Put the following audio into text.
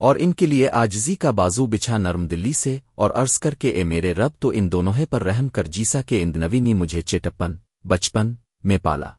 اور ان کے لیے آجزی کا بازو بچھا نرم دلی سے اور عرض کر کے اے میرے رب تو ان دونوں پر رحم کر جیسا کہ اند نوی نے مجھے چٹپن، بچپن میں پالا۔